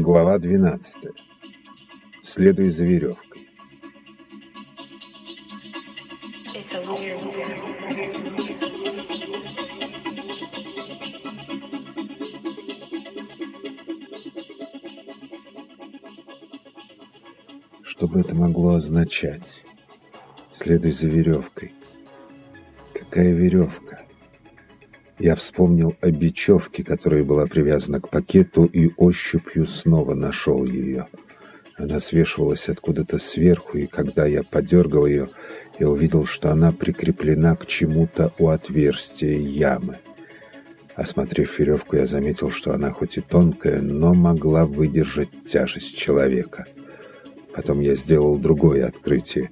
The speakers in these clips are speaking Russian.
Глава 12. Следуй за веревкой. Что бы это могло означать? Следуй за веревкой. Какая веревка? Я вспомнил о бечевке, которая была привязана к пакету, и ощупью снова нашел ее. Она свешивалась откуда-то сверху, и когда я подергал ее, я увидел, что она прикреплена к чему-то у отверстия ямы. Осмотрев веревку, я заметил, что она хоть и тонкая, но могла выдержать тяжесть человека. Потом я сделал другое открытие.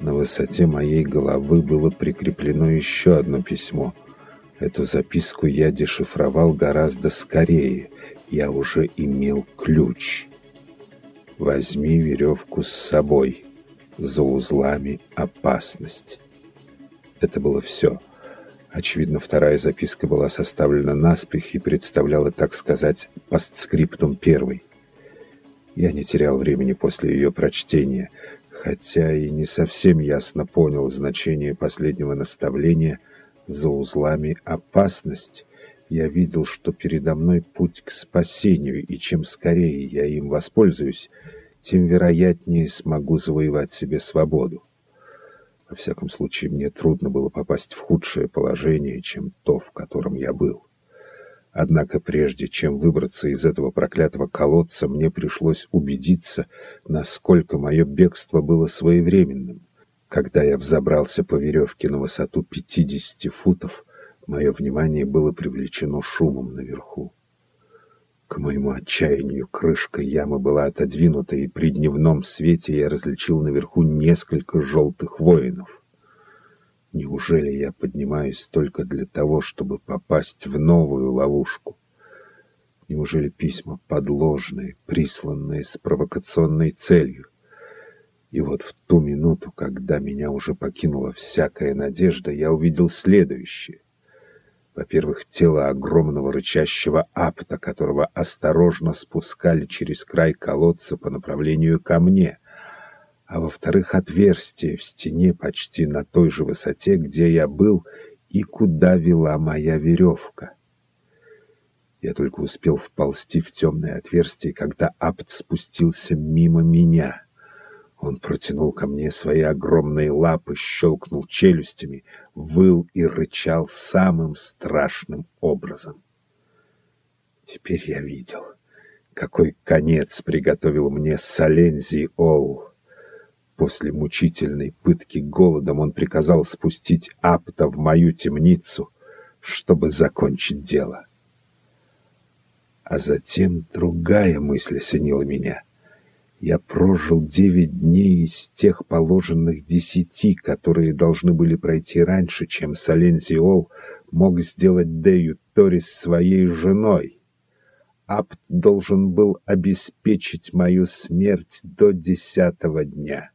На высоте моей головы было прикреплено еще одно письмо — Эту записку я дешифровал гораздо скорее. Я уже имел ключ. Возьми веревку с собой. За узлами опасность. Это было все. Очевидно, вторая записка была составлена наспех и представляла, так сказать, постскриптум первой. Я не терял времени после ее прочтения, хотя и не совсем ясно понял значение последнего наставления – за узлами опасность, я видел, что передо мной путь к спасению, и чем скорее я им воспользуюсь, тем вероятнее смогу завоевать себе свободу. Во всяком случае, мне трудно было попасть в худшее положение, чем то, в котором я был. Однако прежде чем выбраться из этого проклятого колодца, мне пришлось убедиться, насколько мое бегство было своевременным. Когда я взобрался по веревке на высоту 50 футов, мое внимание было привлечено шумом наверху. К моему отчаянию крышка ямы была отодвинута, и при дневном свете я различил наверху несколько желтых воинов. Неужели я поднимаюсь только для того, чтобы попасть в новую ловушку? Неужели письма подложные, присланные с провокационной целью? И вот в ту минуту, когда меня уже покинула всякая надежда, я увидел следующее. Во-первых, тело огромного рычащего апта, которого осторожно спускали через край колодца по направлению ко мне, а во-вторых, отверстие в стене почти на той же высоте, где я был и куда вела моя веревка. Я только успел вползти в темное отверстие, когда апт спустился мимо меня — он протянул ко мне свои огромные лапы, щелкнул челюстями, выл и рычал самым страшным образом. Теперь я видел, какой конец приготовил мне Солензи Ол. После мучительной пытки голодом он приказал спустить Апта в мою темницу, чтобы закончить дело. А затем другая мысль осенила меня — я прожил девять дней из тех положенных десяти, которые должны были пройти раньше, чем Солензиол мог сделать Дею Торис своей женой. Апт должен был обеспечить мою смерть до десятого дня.